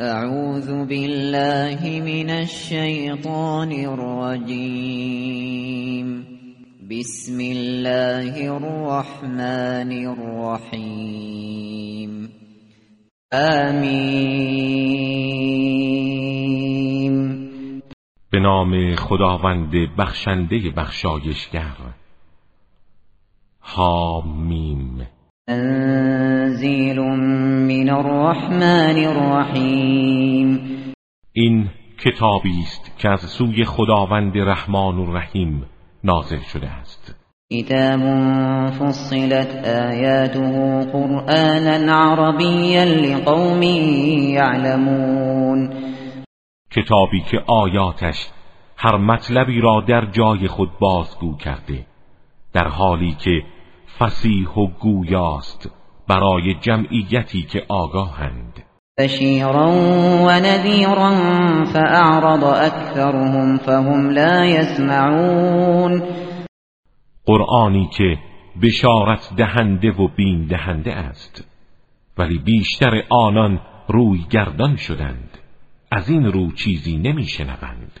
اعوذ بالله من الشیطان الرجیم بسم الله الرحمن الرحیم آمین به نام خداوند بخشنده بخشایشگر. حامیم. تنزیل من الرحمن الرحیم این کتابی است که از سوی خداوند رحمان و رحیم نازل شده است. کتاب فصلت آیاته قرآنا عربیا لقوم یعلمون. کتابی که آیاتش هر مطلبی را در جای خود بازگو کرده در حالی که فسیح و گویاست برای جمعیتی که آگاهند. بشیرا و نذیرا فاعرض اکثرهم فهم لا يسمعون قرآنی که بشارت دهنده و بین دهنده است ولی بیشتر آنان روی گردان شدند از این رو چیزی نمیشنوند.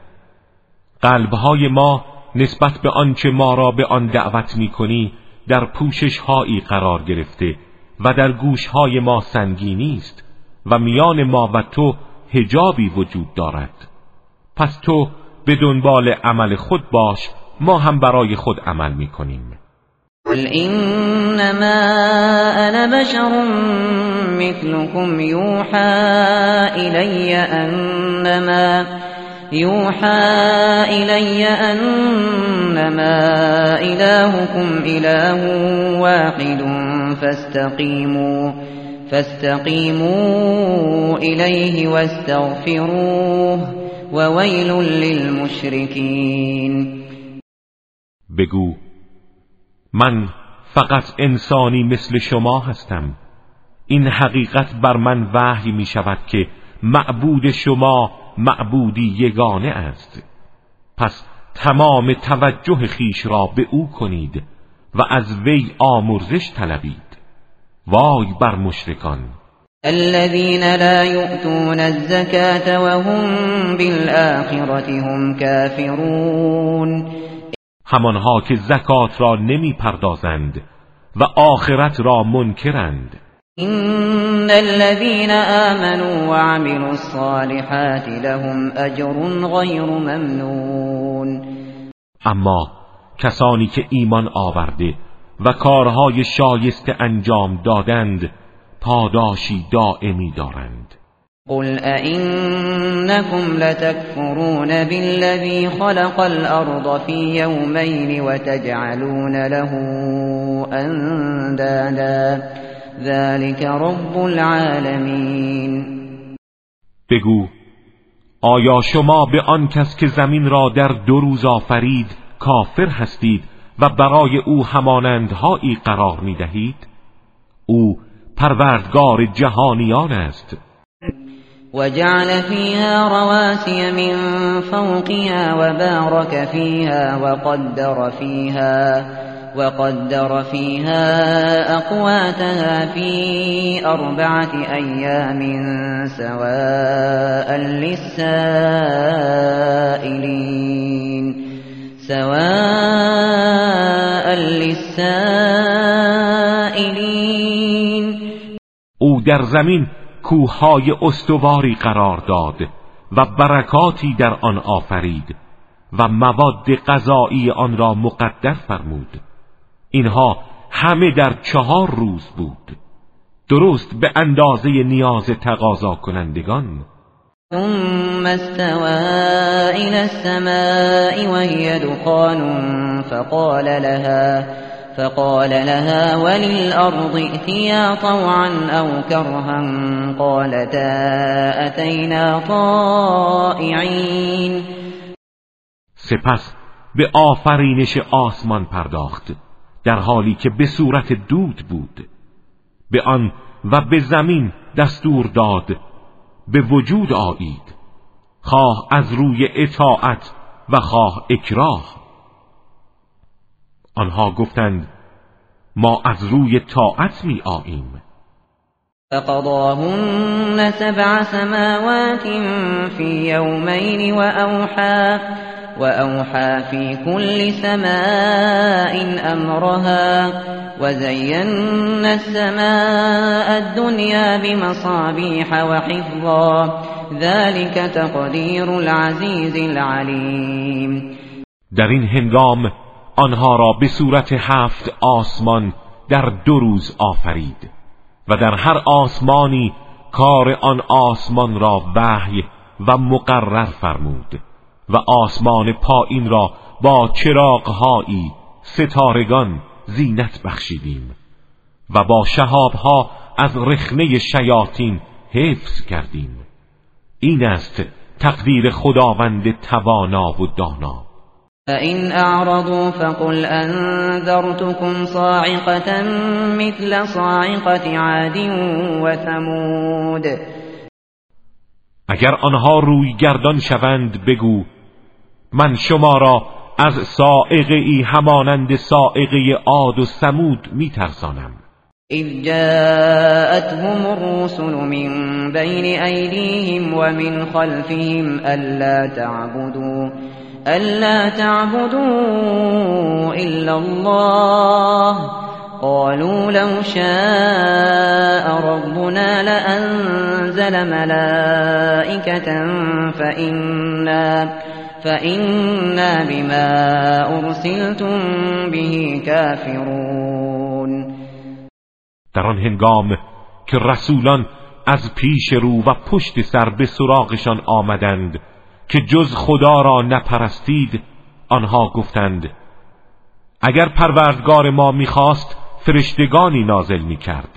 قلبهای ما نسبت به آنچه ما را به آن دعوت می کنی در پوشش هایی قرار گرفته و در گوش های ما سنگینی است و میان ما و تو هجابی وجود دارد. پس تو به دنبال عمل خود باش ما هم برای خود عمل می کنیم قل انما انا بشر مثلكم يوحى الي انما يوحى إلي أنما إلهكم إله واحد فاستقيموا فاستقيموا إليه واستغفروه وويل للمشركين. بگو من فقط انسانی مثل شما هستم. این حقیقت بر من وحی می شود که معبود شما معبودی یگانه است. پس تمام توجه خیش را به او کنید و از وی آمرزش طلبید. وای بر مشرکان! الذين لا يؤتون الزكاة وهم بالآخرة هم كافرون همانها که زکات را نمی پردازند و آخرت را منکرند. إن الذين آمنوا وعملوا الصالحات لهم أجر غير ممنون. اما کسانی که ایمان آورده و کارهای شایسته انجام دادند پاداشی دائمی دارند. قل أئنكم لتكفرون بالذي خلق الأرض في يومين وتجعلون له أندادا. ذلك رب العالمین بگو آیا شما به آن کس که زمین را در دو روز آفرید کافر هستید و برای او همانندهایی قرار می دهید؟ او پروردگار جهانیان است وجعل فيها رواسي من فوقها وبارك فيها وقدر فيها وقدر فيها أقواتها في أربعة أيام سواء للسائلين. سواء للسائلين. او در زمین کوههای استواری قرار داد و برکاتی در آن آفرید و مواد غذایی آن را مقدر فرمود. اینها همه در چهار روز بود. درست به اندازه نیاز تقاضا کنندگان. ثم استوى إلى السماء وهي دخان فقال لها فقال لها وللأرض ائتيا طوعا أو كرها قالتا أتينا طائعين. سپس به آفرینش آسمان پرداخت. در حالی که به صورت دود بود. به آن و به زمین دستور داد. به وجود آیید. خواه از روی اطاعت و خواه اکراه. آنها گفتند ما از روی طاعت می آییم. فقضاهن سبع سماوات في يومين وأوحى وأوحى في كل سماء أمرها وزينا السماء الدنيا بمصابيح وحفظا. ذلك تقدير العزيز العليم. در این هنگام آنها را به صورت هفت آسمان در دو روز آفرید و در هر آسمانی کار آن آسمان را وحی و مقرر فرمود. و آسمان پایین را با چراغهایی ستارگان زینت بخشیدیم و با شهابها از رخنه شیاطین حفظ کردیم. این است تقدیر خداوند توانا و دانا. فإن أعرضوا فقل أنذرتكم صاعقة مثل صاعقة عاد وثمود اگر آنها روی گردان شوند بگو من شما را از سائقه ای همانند سائقه عاد و سمود میترسانم. اذ جاءتهم الرسل من بین ایدیهم ومن خلفهم ألا تعبدوا ألا تعبدوا إلا الله. قالوا لو شاء ربنا لأنزل ملائكة فإنا فإنا بما أرسلتم به كافرون. در آن هنگام که رسولان از پیش رو و پشت سر به سراغشان آمدند که جز خدا را نپرستید آنها گفتند اگر پروردگار ما می‌خواست فرشتگانی نازل می‌کرد.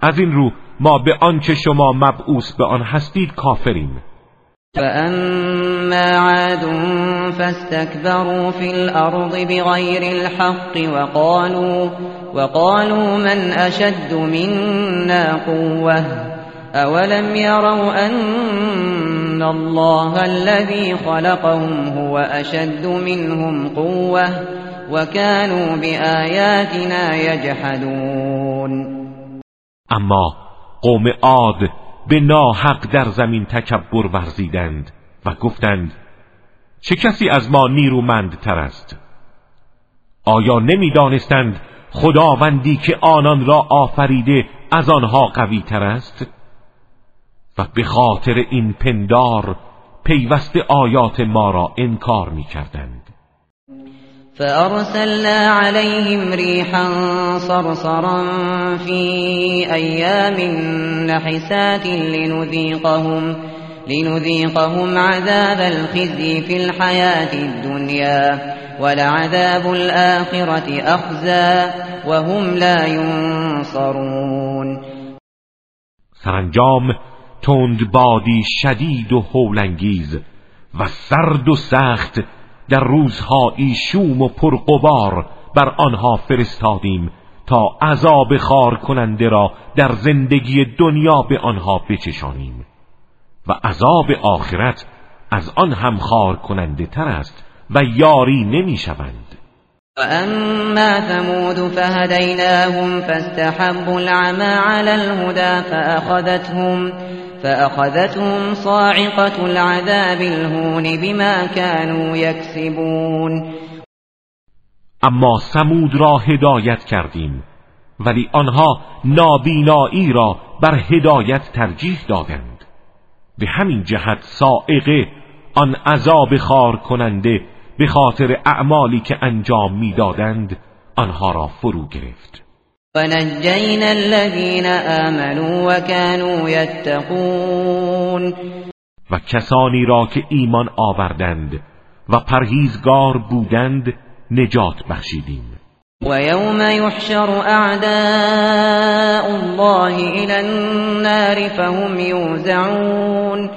از این رو ما به آنچه شما مبعوث به آن هستید کافریم. فأما عاد فاستكبروا في الأرض بغير الحق وقالوا, وقالوا من أشد منا قوة؟ أولم يروا أن الله الذي خلقهم هو أشد منهم قوة؟ وكانوا بآياتنا يجحدون. اما قوم عاد به ناحق در زمین تکبر ورزیدند و گفتند چه کسی از ما نیرومندتر است؟ آیا نمی‌دانستند خداوندی که آنان را آفریده از آنها قوی تر است؟ و به خاطر این پندار پیوست آیات ما را انکار می کردند فأرسلنا عليهم ريحا صرصرا في أيام نحسات لنذيقهم لنذيقهم عذاب الخزي في الحياة الدنيا ولعذاب الآخرة أخزى وهم لا ينصرون. سرانجام تند بادی شدید و هولانگیز و سرد و سخت در روزهایی شوم و پرقبار بر آنها فرستادیم تا عذاب خار کننده را در زندگی دنیا به آنها بچشانیم و عذاب آخرت از آن هم خار کننده تر است و یاری نمی شوند. اما ثمود فهدیناهم فاستحبوا العمى على الهدى فأخذتهم فأخذتهم صاعقة العذاب الهون بما كانوا يكسبون. اما سمود را هدایت کردیم ولی آنها نابینایی را بر هدایت ترجیح دادند. به همین جهت سائقه آن عذاب خار کننده به خاطر اعمالی که انجام می‌دادند آنها را فرو گرفت. ونجينا الذين آمنوا وكانوا يتقون. و کسانی را که ایمان آوردند و پرهیزگار بودند نجات بخشیدیم. ويوم يحشر اعداء الله الى النار فهم یوزعون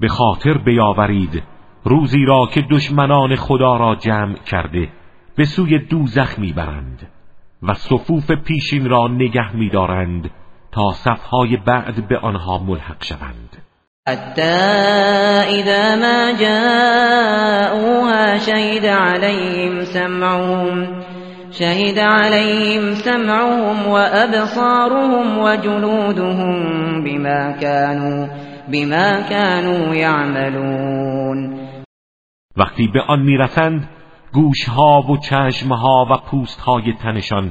به خاطر بیاورید روزی را که دشمنان خدا را جمع کرده به سوی دوزخ می‌برند. و صفوف پیشین را نگه میدارند تا صفهای بعد به آنها ملحق شوند. حتی اذا ما جاءوها شهد عليهم سمعهم شهد عليهم سمعهم وأبصارهم وجلودهم بما كانوا بما كانوا يعملون وقتی به آن می‌رسند گوشها و چشمها و پوستهای تنشان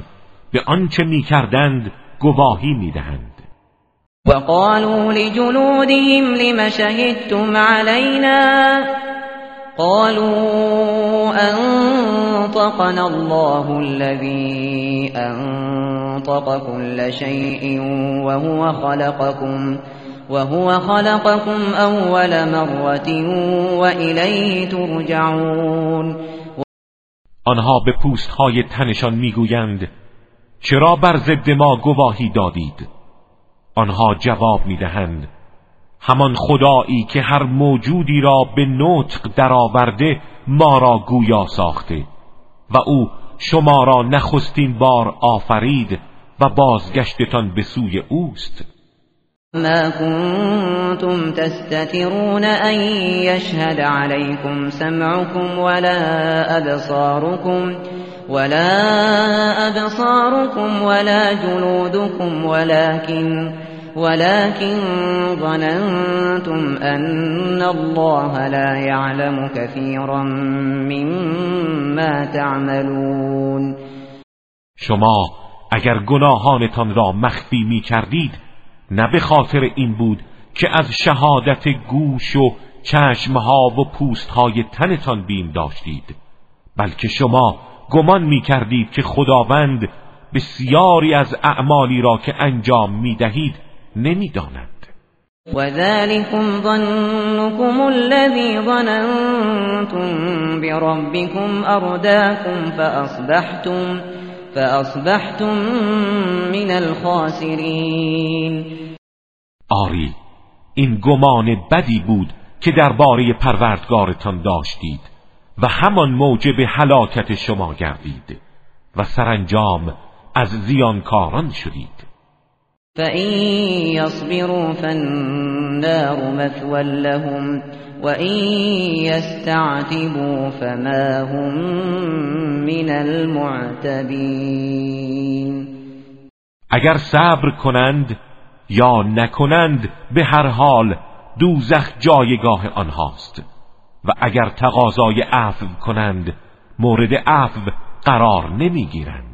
به آنچه می‌کردند گواهی می‌دهند. وقالوا لجلودهم لم شهدتم علينا؟ قالوا أنطقنا الله الذي أنطق كل شيء وهو خلقكم وهو خلقكم أول مرة وإليه ترجعون. آنها به پوستهای تنشان می‌گویند چرا بر ضد ما گواهی دادید؟ آنها جواب می‌دهند همان خدایی که هر موجودی را به نطق درآورده ما را گویا ساخته و او شما را نخستین بار آفرید و بازگشتتان به سوی اوست. ما كنتم تستترون أن يشهد عليكم سمعكم ولا أبصاركم ولا أبصاركم ولا جلودكم ولكن ولكن ظننتم أن الله لا يعلم كثيرا مما تعملون. شما اگر گناهانتان را مخفی می کردید نه به خاطر این بود که از شهادت گوش و چشمها و پوستهای تنتان بیم داشتید. بلکه شما گمان می کردید که خداوند بسیاری از اعمالی را که انجام می دهید نمی‌داند وذلكم ظنكم الذي ظننتم بربكم ارداكم فاصبحتم فاصبحتم من الخاسرین آری این گمان بدی بود که درباره پروردگارتان داشتید و همان موجب هلاکت شما گردید و سرانجام از زیانکاران شدید. فَإِن يَصْبِرُوا فَالنَّارُ مَثْوًى لَّهُمْ وَإِن يَسْتَعْتِبُوا فَمَا هُم مِّنَ الْمُعْتَبِينَ اگر صبر کنند یا نکنند به هر حال دوزخ جایگاه آنهاست. و اگر تقاضای عفو کنند مورد عفو قرار نمی‌گیرند.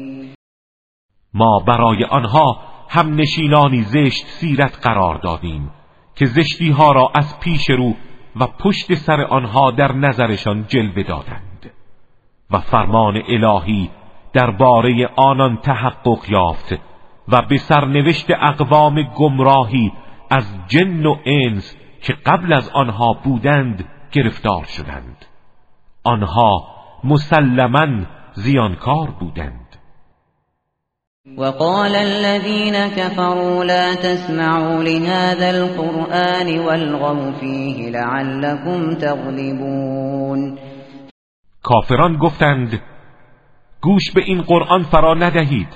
ما برای آنها هم نشینانی زشت سیرت قرار دادیم که زشتی ها را از پیش رو و پشت سر آنها در نظرشان جلوه دادند و فرمان الهی درباره آنان تحقق یافت و به سرنوشت اقوام گمراهی از جن و انس که قبل از آنها بودند گرفتار شدند. آنها مسلما زیانکار بودند. وقال الذين كفروا لا تسمعوا لهذا القرآن والغوا فيه لعلكم تغلبون. کافران گفتند گوش به این قرآن فرا ندهید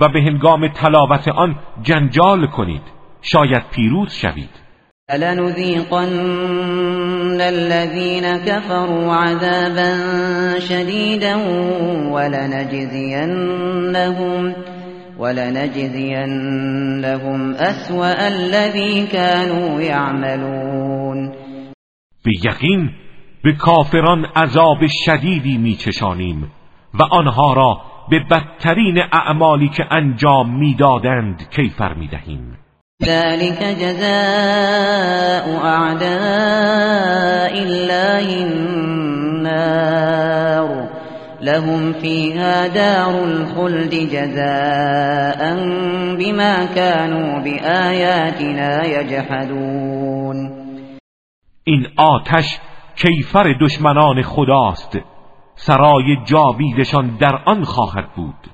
و به هنگام تلاوت آن جنجال کنید. شاید پیروز شوید. لنذيقن الذين كفروا عذابا شديدا ولنجزينهم ولنجزينهم أسوأ الذي كانوا يعملون. به یقین به کافران عذاب شدیدی میچشانیم و آنها را به بدترین اعمالی که انجام می‌دادند کیفر می‌دهیم. ذلك جزاء اعداء الله النار. لهم فيها دار الخلد جزاء بما كانوا بآياتنا يجحدون. این آتش کیفر دشمنان خداست. سرای جاویدشان در آن خواهد بود.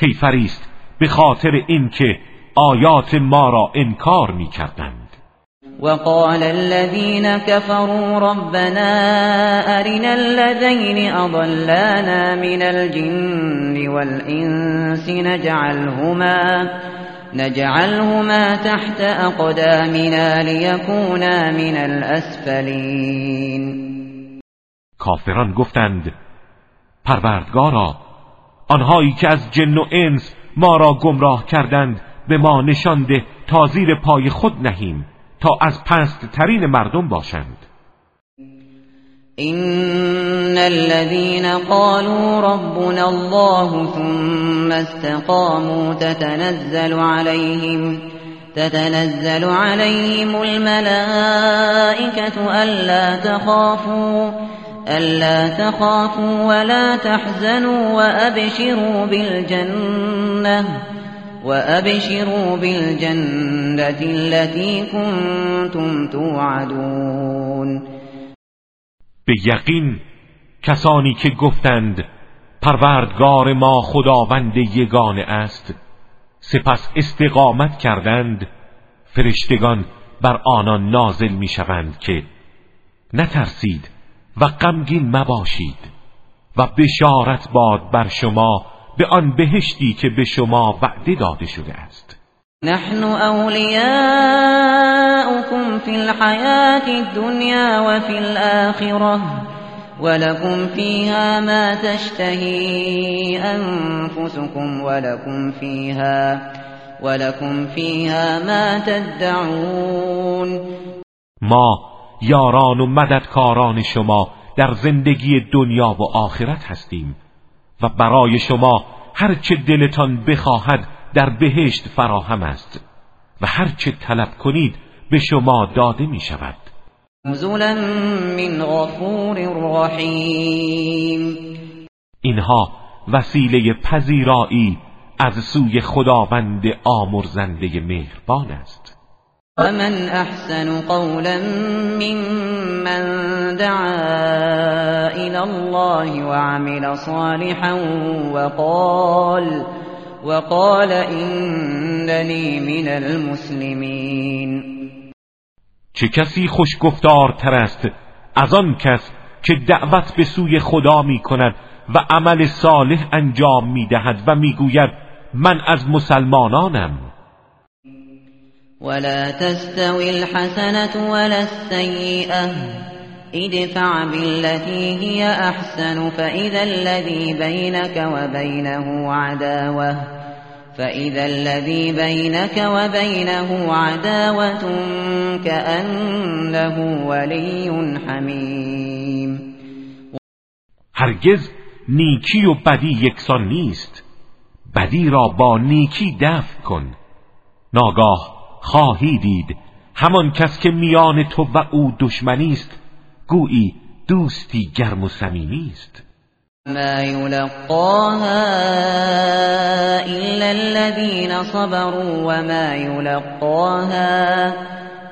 کیفری است به خاطر اینکه آیات ما را انکار می کردند وقال الذين كفروا ربنا أرنا الذين أضلانا من الجن والإنس نجعلهما نجعلهما تحت أقدامنا ليكونا من الأسفلين. کافران گفتند پروردگارا آنهایی که از جن و انس ما را گمراه کردند به ما نشانده تا زیر پای خود نهیم. تا از پست ترین مردم باشند. إن الذين قالوا ربنا الله ثم استقاموا تتنزل عليهم تتنزل عليهم الملائكة ألا تخافوا ألا تخافوا ولا تحزنوا وأبشروا بالجنة. وأبشروا بالجنة التي كنتم توعدون به یقین کسانی که گفتند پروردگار ما خداوند یگانه است. سپس استقامت کردند. فرشتگان بر آنان نازل می‌شوند که نترسید و غمگین مباشید و بشارت باد بر شما به آن بهشتی که به شما وعده داده شده است. نحن اولیاؤكم فی الحیات الدنیا و فی الاخره ولكم فيها ما تشتهي انفسكم ولكم فيها ولكم فيها ما تدعون. ما یاران و مددکاران شما در زندگی دنیا و آخرت هستیم و برای شما هرچه دلتان بخواهد در بهشت فراهم است و هرچه طلب کنید به شما داده می شود. نزولا من غفور رحیم. اینها وسیله پذیرایی از سوی خداوند آمرزنده مهربان است. ومن احسن قولا ممن دعا الى الله وعمل صالحا وقال وقال انني من المسلمين. چه کسی خوشگفتارتر است از آن کس که دعوت به سوی خدا می کند و عمل صالح انجام می دهد و می گوید من از مسلمانانم. ولا تستوي الحسنة ولا السيئة. ادفع بالتي هي أحسن فإذا الذي بينك وبينه عداوة. فإذا الذي بينك وبينه عداوة كأنه ولي حميم. هرگز نیکی و بدی یکسان نیست. بدی را با نیکی دفع کن. ناگاه خواهی دید. همان کس که میان تو و او دشمنی است گویی دوستی گرم و صمیمی است. ما یلقاها الا الذين صبروا وما یلقاها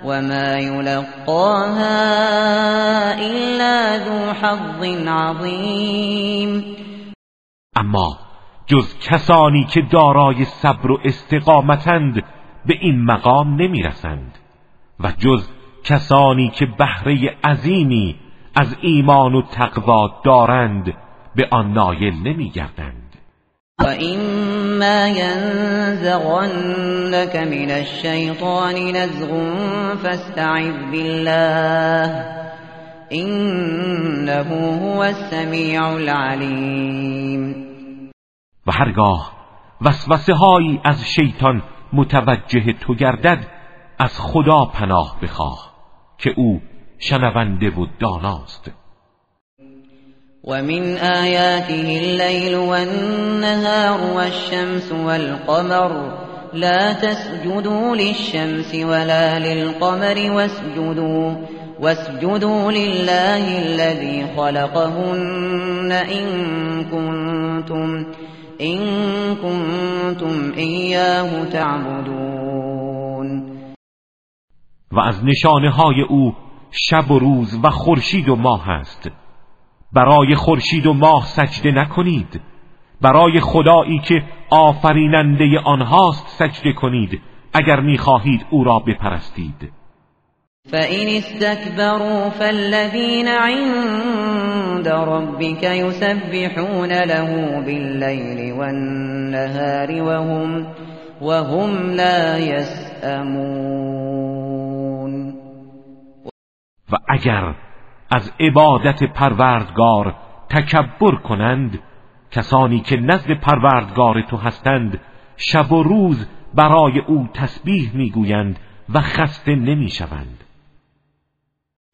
وما یلقاها الا ذو حظ عظیم. اما جز کسانی که دارای صبر و استقامتند به این مقام نمی‌رسند و جز کسانی که بهره عظیمی از ایمان و تقوا دارند به آن نایل نمیگردند. و اما ینزغنك من الشیطان نزغ فاستعذ بالله انه هو السمیع العلیم. و هرگاه وسوسه هایی از شیطان متوجه تو گردد از خدا پناه بخواه که او شنونده و داناست. ومن آياته الليل والنهار والشمس والقمر لا تسجدوا للشمس ولا للقمر واسجدوا واسجدوا لله الذي خلقهن إن كنتم إن كنتم إياه تعبدون. و از نشانه های او شب و روز و خورشید و ماه است. برای خورشید و ماه سجده نکنید. برای خدایی که آفریننده آنهاست سجده کنید اگر می‌خواهید او را بپرستید. فَإِنِ اسْتَكْبَرُوا فَالَّذِينَ عِندَ رَبِّكَ يُسَبِّحُونَ لَهُ بِاللَّيْلِ وَالنَّهَارِ وَهُمْ وَهُمْ لَا يَسْأَمُونَ. و اگر از عبادت پروردگار تکبر کنند کسانی که نزد پروردگار تو هستند شب و روز برای او تسبیح می‌گویند و خسته نمی‌شوند.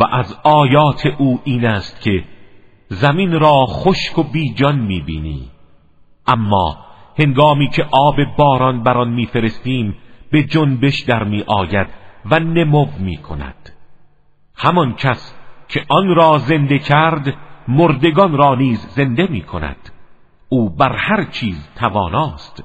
و از آیات او این است که زمین را خشک و بیجان می‌بینی. اما هنگامی که آب باران بر آن میفرستیم به جنبش در می آید و نمو می کند همان کس که آن را زنده کرد مردگان را نیز زنده می کند او بر هر چیز تواناست.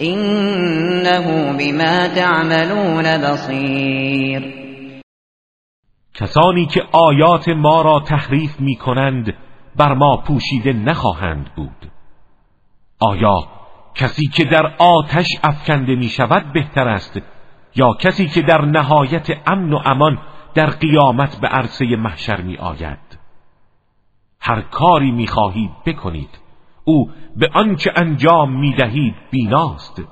انه بما تعملون بصیر کسانی که آیات ما را تحریف می کنند بر ما پوشیده نخواهند بود. آیا کسی که در آتش افکنده می شود بهتر است یا کسی که در نهایت امن و امان در قیامت به عرصه محشر می آید هر کاری می خواهید بکنید. او به آنچه انجام می‌دهید بیناست.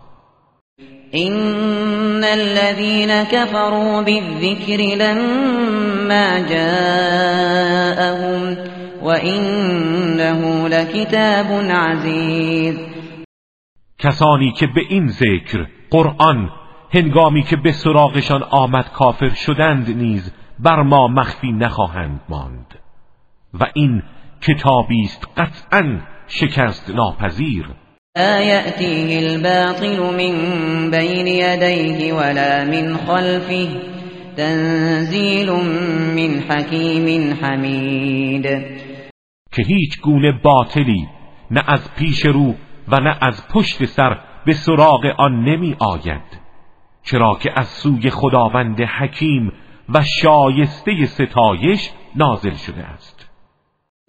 ان الذين كفروا بالذكر لما جاءهم وانه لكتاب عزیز کسانی که به این ذکر قرآن هنگامی که به سراغشان آمد کافر شدند نیز بر ما مخفی نخواهند ماند. و این کتابی است قطعا شکست ناپذیر. آیاته الباطل من بین یدیه ولا من خلفه تنزیل من حکیم حمید که هیچ گونه باطلی نه از پیش رو و نه از پشت سر به سراغ آن نمی آید. چرا که از سوی خداوند حکیم و شایسته ستایش نازل شده است.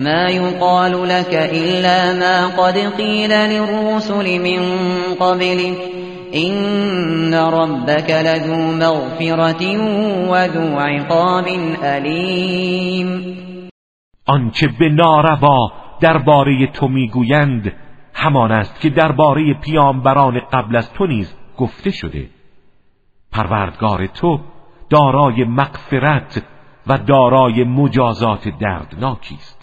ما يقال لك إلا ما قد قيل للرسل من قبلك إن ربك لذو مغفرة وذو عقاب أليم. آنچه به ناروا درباره تو می‌گویند همان است که درباره پیامبران قبل از تو نیز گفته شده. پروردگار تو دارای مغفرت و دارای مجازات دردناکی است.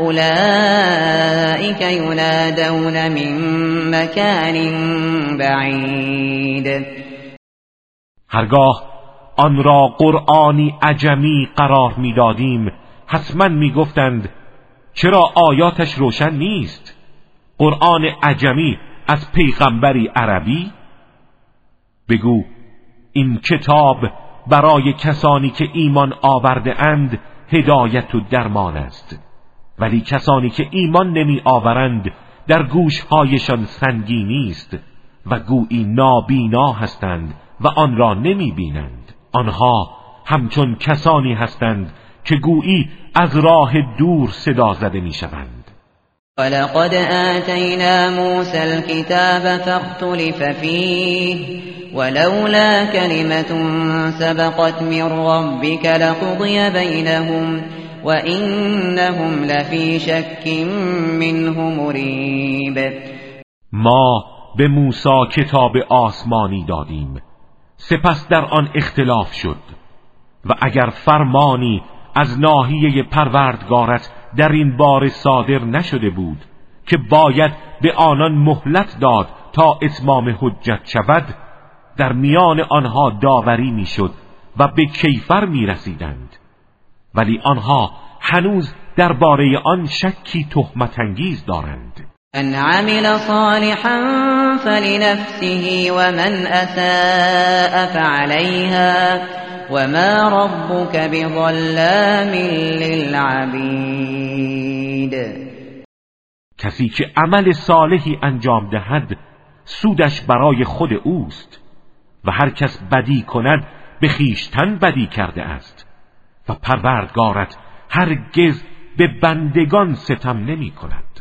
اولئك ینادون من مکان بعید هرگاه آن را قرآنی عجمی قرار می‌دادیم حتما می‌گفتند چرا آیاتش روشن نیست؟ قرآن عجمی از پیغمبری عربی؟ بگو این کتاب برای کسانی که ایمان آورده اند هدایت و درمان است. ولی کسانی که ایمان نمی آورند در گوشهایشان سنگینی است و گویی نابینا هستند و آن را نمی بینند. آنها همچون کسانی هستند که گویی از راه دور صدا زده می شوند. ولقد آتينا موسى الكتاب فاختلف فيه ولولا كلمة سبقت من ربك لقضي بينهم وإنهم لفي شك منه مريب. ما به موسی کتاب آسمانی دادیم. سپس در آن اختلاف شد. و اگر فرمانی از ناحیه پروردگارت در این بار صادر نشده بود که باید به آنان مهلت داد تا اتمام حجت شود در میان آنها داوری می‌شد و به کیفر می رسیدند ولی آنها هنوز درباره آن شکی تهمت انگیز دارند. ان عمل صالحا فلنفسه ومن اساء فعليها وما ربك بظلام للعبید کسی که عمل صالحی انجام دهد سودش برای خود اوست و هر کس بدی کند به خیشتن بدی کرده است. و پروردگارت هرگز به بندگان ستم نمی کند.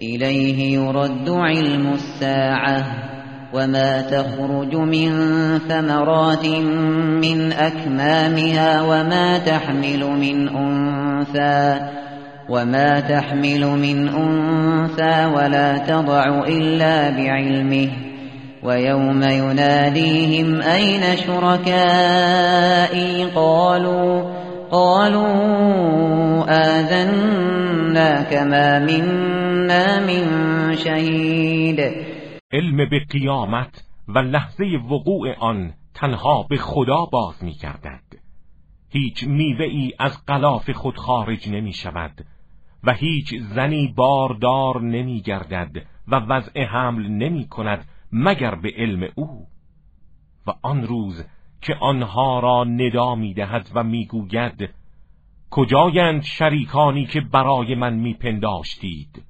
الیه یرد علم الساعه وما تخرج من ثمرات من أكمامها وما تحمل من أنثى وما تحمل من أنثى ولا تضع إلا بعلمه ويوم يناديهم أين شركائي قالوا قالوا آذنا كما منا من شهيد علم به قیامت و لحظه وقوع آن تنها به خدا باز می گردد هیچ میوه ای از قلاف خود خارج نمی شود و هیچ زنی باردار نمی گردد و وضع حمل نمی کند مگر به علم او؟ و آن روز که آنها را ندا می دهد و می گوید کجایند شریکانی که برای من می پنداشتید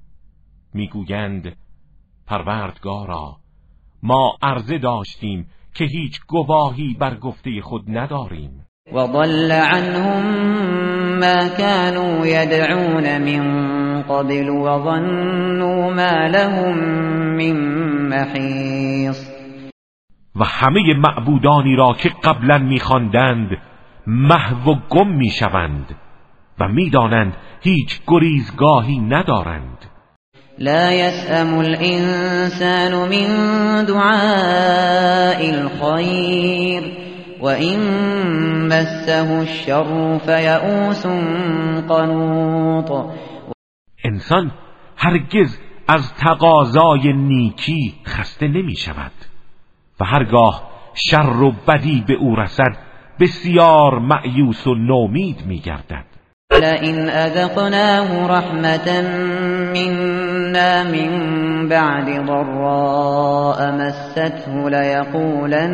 می گویند پروردگارا ما عرضه داشتیم که هیچ گواهی بر گفته خود نداریم. و ضل عنهم ما كانوا يدعون من قبل وظنوا ما لهم من محیص و همه معبودانی را که قبلا میخواندند محو و گم می‌شوند و می‌دانند هیچ گریزگاهی ندارند. لا يسأم الإنسان من دعاء الخير وإن مسه الشر فيئوس قنوط. انسان هرگز از تقاضای نیکی خسته نمی شود و هرگاه شر و بدی به او رسد بسیار معیوس و نومید می گردد لئن أذقناه رحمة منا من بعد ضراء مسته ليقولن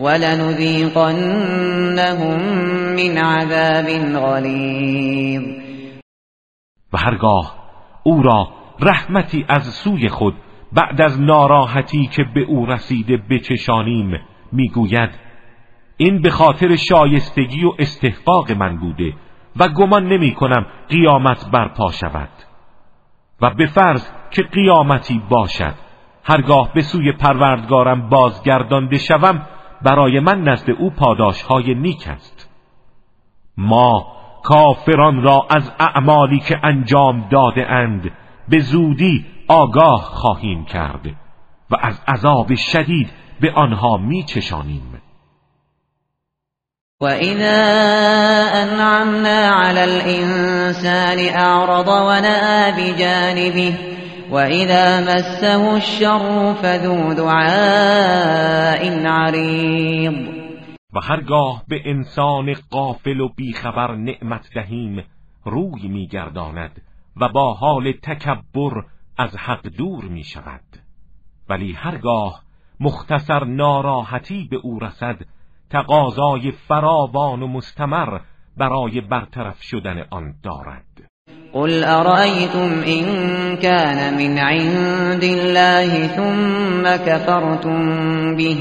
ولنذيقنهم من عذاب غلیظ و هرگاه او را رحمتی از سوی خود بعد از ناراحتی که به او رسیده بچشانیم می‌گوید این به خاطر شایستگی و استحقاق من بوده و گمان نمی کنم قیامت برپا شود. و به فرض که قیامتی باشد هرگاه به سوی پروردگارم بازگردانده شوم برای من نزد او پاداش های نیک است. ما کافران را از اعمالی که انجام داده اند به زودی آگاه خواهیم کرد و از عذاب شدید به آنها می چشانیم وَإِذَا أَنْعَمْنَا عَلَى الْإِنسَانِ أَعْرَضَ وَنَأَىٰ بِجَانِبِهِ وَإِذَا مَسَّهُ الشَّرُّ فَذُو دُعَاءٍ عَرِيضٍ. و هرگاه به انسان قافل و بیخبر نعمت دهیم روی میگرداند و با حال تکبر از حق دور می شود ولی هرگاه مختصر ناراحتی به او رسد تقاضای فراوان و مستمر برای برطرف شدن آن دارد. قل أرأيتم إن كان من عند الله ثم كفرتم به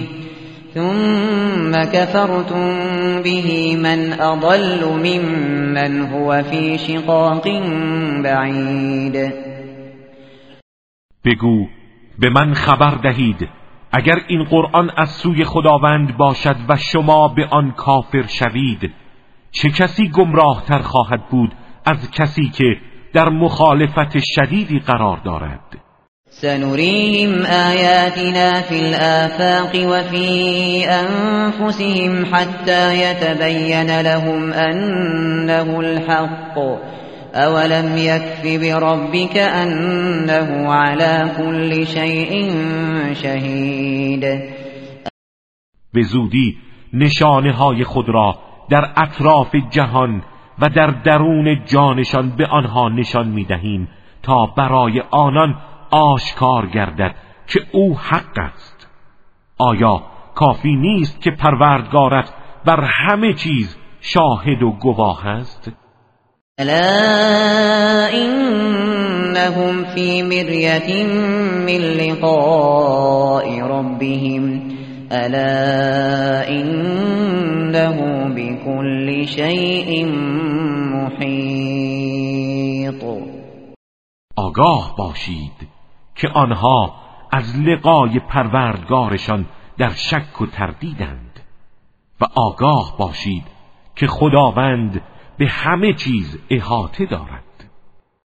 ثم كفرتم به من أضل ممن هو في شقاق بعید بگو به من خبر دهید. اگر این قرآن از سوی خداوند باشد و شما به آن کافر شوید چه کسی گمراه تر خواهد بود از کسی که در مخالفت شدیدی قرار دارد. سنريهم آياتنا في الآفاق وفي أنفسهم حتى يتبين لهم أنه الحق. اولم يكف بربك انه على كل شيء شهید به زودی نشانه های خود را در اطراف جهان و در درون جانشان به آنها نشان می دهیم تا برای آنان آشکار گردد که او حق است آیا کافی نیست که پروردگارت بر همه چیز شاهد و گواه است؟ الا انهم في مرية من لقاء ربهم الا انه بكل شيء محيط. آگاه باشید که آنها از لقای پروردگارشان در شک و تردیدند و آگاه باشید که خداوند به همه چیز احاطه دارد.